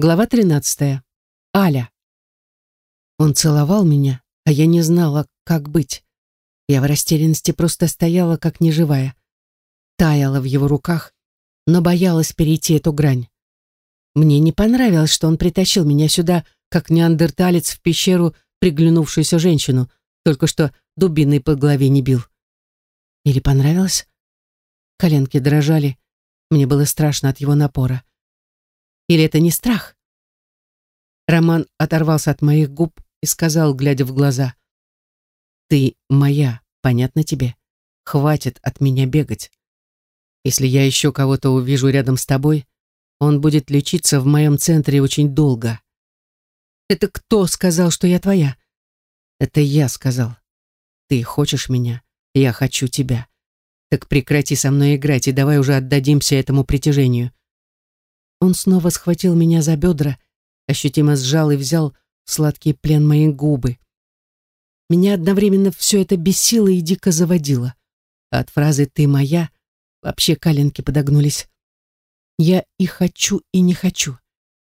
Глава 13. Аля. Он целовал меня, а я не знала, как быть. Я в растерянности просто стояла, как неживая. Таяла в его руках, но боялась перейти эту грань. Мне не понравилось, что он притащил меня сюда, как неандерталец в пещеру приглянувшуюся женщину, только что дубиной по голове не бил. Или понравилось? Коленки дрожали, мне было страшно от его напора. Или это не страх? Роман оторвался от моих губ и сказал, глядя в глаза. «Ты моя, понятно тебе? Хватит от меня бегать. Если я еще кого-то увижу рядом с тобой, он будет лечиться в моем центре очень долго». «Это кто сказал, что я твоя?» «Это я сказал. Ты хочешь меня, я хочу тебя. Так прекрати со мной играть и давай уже отдадимся этому притяжению. Он снова схватил меня за бедра, ощутимо сжал и взял в сладкий плен мои губы. Меня одновременно все это бесило и дико заводило. А от фразы «ты моя» вообще коленки подогнулись. Я и хочу, и не хочу.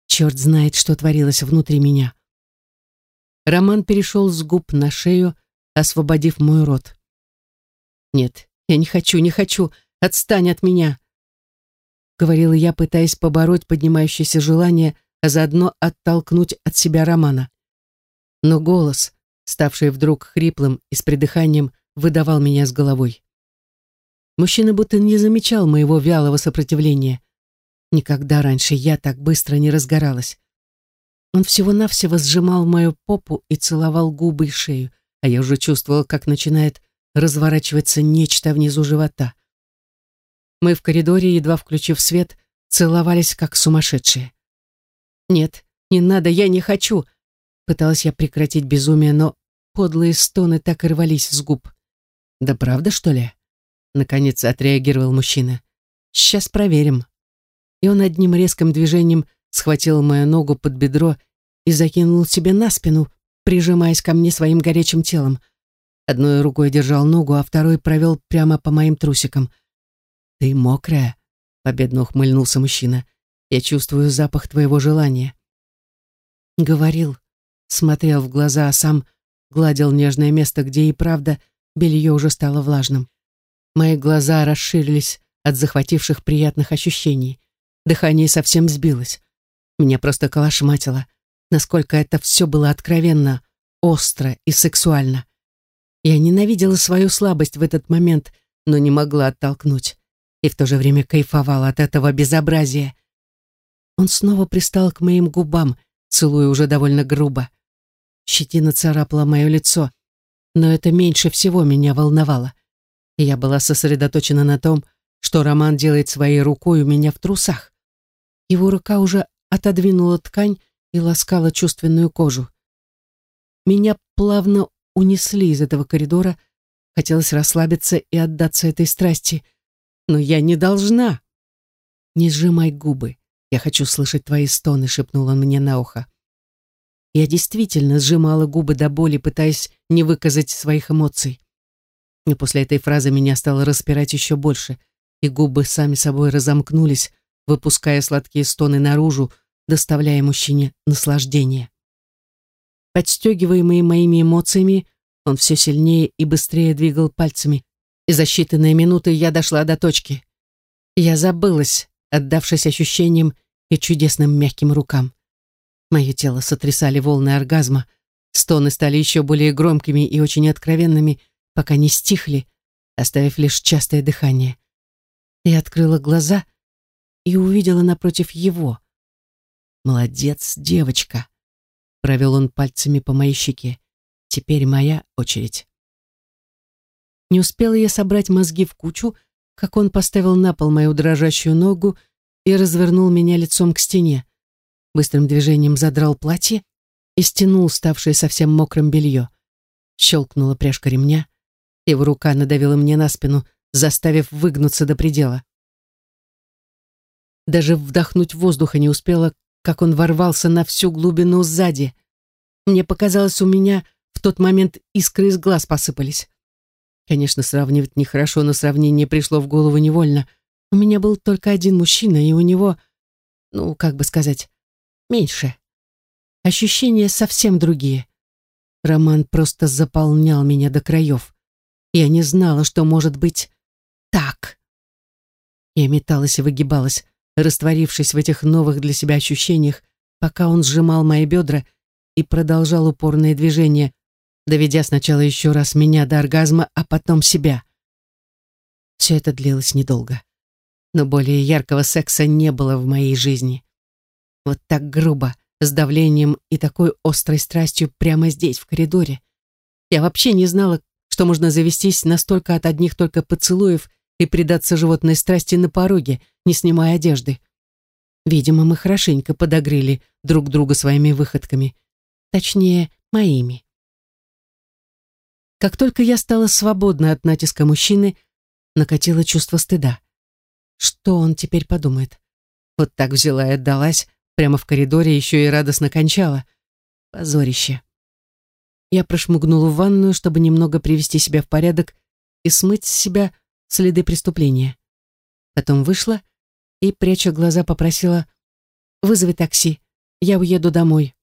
Черт знает, что творилось внутри меня. Роман перешел с губ на шею, освободив мой рот. «Нет, я не хочу, не хочу. Отстань от меня!» Говорила я, пытаясь побороть поднимающееся желание, а заодно оттолкнуть от себя Романа. Но голос, ставший вдруг хриплым и с придыханием, выдавал меня с головой. Мужчина будто не замечал моего вялого сопротивления. Никогда раньше я так быстро не разгоралась. Он всего-навсего сжимал мою попу и целовал губы и шею, а я уже чувствовала, как начинает разворачиваться нечто внизу живота. Мы в коридоре, едва включив свет, целовались как сумасшедшие. «Нет, не надо, я не хочу!» Пыталась я прекратить безумие, но подлые стоны так и рвались с губ. «Да правда, что ли?» Наконец отреагировал мужчина. «Сейчас проверим». И он одним резким движением схватил мою ногу под бедро и закинул себе на спину, прижимаясь ко мне своим горячим телом. Одной рукой держал ногу, а второй провел прямо по моим трусикам. «Ты мокрая», — победно ухмыльнулся мужчина. «Я чувствую запах твоего желания». Говорил, смотрел в глаза, а сам гладил нежное место, где и правда белье уже стало влажным. Мои глаза расширились от захвативших приятных ощущений. Дыхание совсем сбилось. Меня просто колошматило, насколько это все было откровенно, остро и сексуально. Я ненавидела свою слабость в этот момент, но не могла оттолкнуть и в то же время кайфовал от этого безобразия. Он снова пристал к моим губам, целуя уже довольно грубо. Щетина царапала мое лицо, но это меньше всего меня волновало. Я была сосредоточена на том, что Роман делает своей рукой у меня в трусах. Его рука уже отодвинула ткань и ласкала чувственную кожу. Меня плавно унесли из этого коридора, хотелось расслабиться и отдаться этой страсти — но я не должна. Не сжимай губы. Я хочу слышать твои стоны, шепнул он мне на ухо. Я действительно сжимала губы до боли, пытаясь не выказать своих эмоций. И после этой фразы меня стало распирать еще больше, и губы сами собой разомкнулись, выпуская сладкие стоны наружу, доставляя мужчине наслаждение. Подстегиваемый моими эмоциями, он все сильнее и быстрее двигал пальцами, и за считанные минуты я дошла до точки. Я забылась, отдавшись ощущениям и чудесным мягким рукам. Мое тело сотрясали волны оргазма, стоны стали еще более громкими и очень откровенными, пока не стихли, оставив лишь частое дыхание. Я открыла глаза и увидела напротив его. «Молодец, девочка!» — провел он пальцами по моей щеке. «Теперь моя очередь». Не успела я собрать мозги в кучу, как он поставил на пол мою дрожащую ногу и развернул меня лицом к стене. Быстрым движением задрал платье и стянул ставшее совсем мокрым белье. Щелкнула пряжка ремня, его рука надавила мне на спину, заставив выгнуться до предела. Даже вдохнуть воздуха не успела, как он ворвался на всю глубину сзади. Мне показалось, у меня в тот момент искры из глаз посыпались. Конечно, сравнивать нехорошо, но сравнение пришло в голову невольно. У меня был только один мужчина, и у него, ну, как бы сказать, меньше. Ощущения совсем другие. Роман просто заполнял меня до краев. Я не знала, что может быть так. Я металась и выгибалась, растворившись в этих новых для себя ощущениях, пока он сжимал мои бедра и продолжал упорные движения, доведя сначала еще раз меня до оргазма, а потом себя. Все это длилось недолго. Но более яркого секса не было в моей жизни. Вот так грубо, с давлением и такой острой страстью прямо здесь, в коридоре. Я вообще не знала, что можно завестись настолько от одних только поцелуев и предаться животной страсти на пороге, не снимая одежды. Видимо, мы хорошенько подогрели друг друга своими выходками. Точнее, моими. Как только я стала свободна от натиска мужчины, накатило чувство стыда. Что он теперь подумает? Вот так взяла и отдалась, прямо в коридоре еще и радостно кончала. Позорище. Я прошмыгнула в ванную, чтобы немного привести себя в порядок и смыть с себя следы преступления. Потом вышла и, пряча глаза, попросила «Вызови такси, я уеду домой».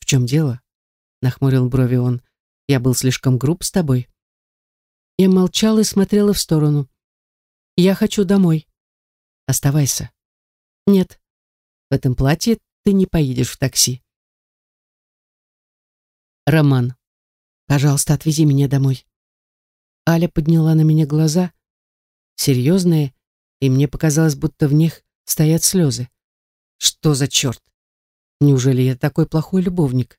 «В чем дело?» — нахмурил брови он. «Я был слишком груб с тобой». Я молчала и смотрела в сторону. «Я хочу домой». «Оставайся». «Нет, в этом платье ты не поедешь в такси». «Роман, пожалуйста, отвези меня домой». Аля подняла на меня глаза, серьезные, и мне показалось, будто в них стоят слезы. Что за черт? Неужели я такой плохой любовник?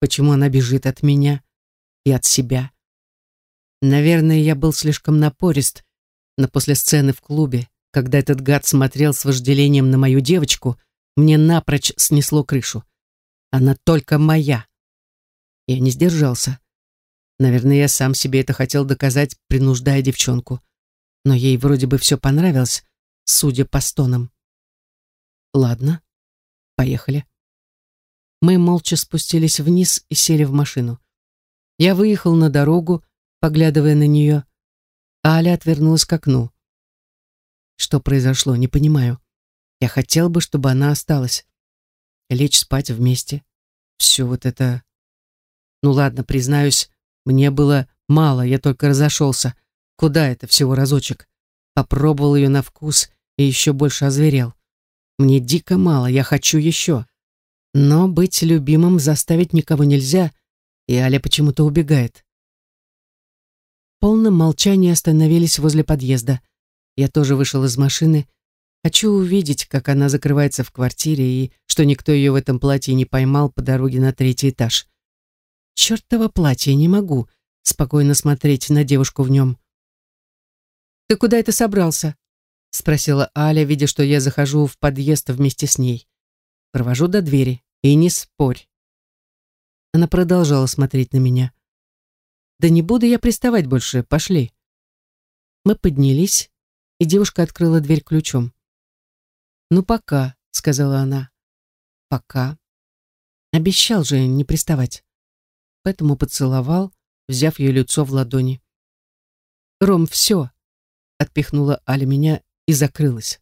Почему она бежит от меня и от себя? Наверное, я был слишком напорист, но после сцены в клубе, когда этот гад смотрел с вожделением на мою девочку, мне напрочь снесло крышу. Она только моя. Я не сдержался. Наверное, я сам себе это хотел доказать, принуждая девчонку. Но ей вроде бы все понравилось, судя по стонам. Ладно, поехали. Мы молча спустились вниз и сели в машину. Я выехал на дорогу, поглядывая на нее. А Аля отвернулась к окну. Что произошло, не понимаю. Я хотел бы, чтобы она осталась. Лечь спать вместе. Все вот это... Ну ладно, признаюсь, мне было мало, я только разошелся. Куда это всего разочек? Попробовал ее на вкус и еще больше озверел. Мне дико мало, я хочу еще. Но быть любимым заставить никого нельзя, и Аля почему-то убегает. В полном молчании остановились возле подъезда. Я тоже вышел из машины. Хочу увидеть, как она закрывается в квартире и что никто ее в этом платье не поймал по дороге на третий этаж. Чертово платье, не могу спокойно смотреть на девушку в нем. «Ты куда это собрался?» — спросила Аля, видя, что я захожу в подъезд вместе с ней. Провожу до двери. И не спорь. Она продолжала смотреть на меня. «Да не буду я приставать больше, пошли». Мы поднялись, и девушка открыла дверь ключом. «Ну, пока», — сказала она. «Пока». Обещал же не приставать. Поэтому поцеловал, взяв ее лицо в ладони. «Ром, все!» — отпихнула Аля меня и закрылась.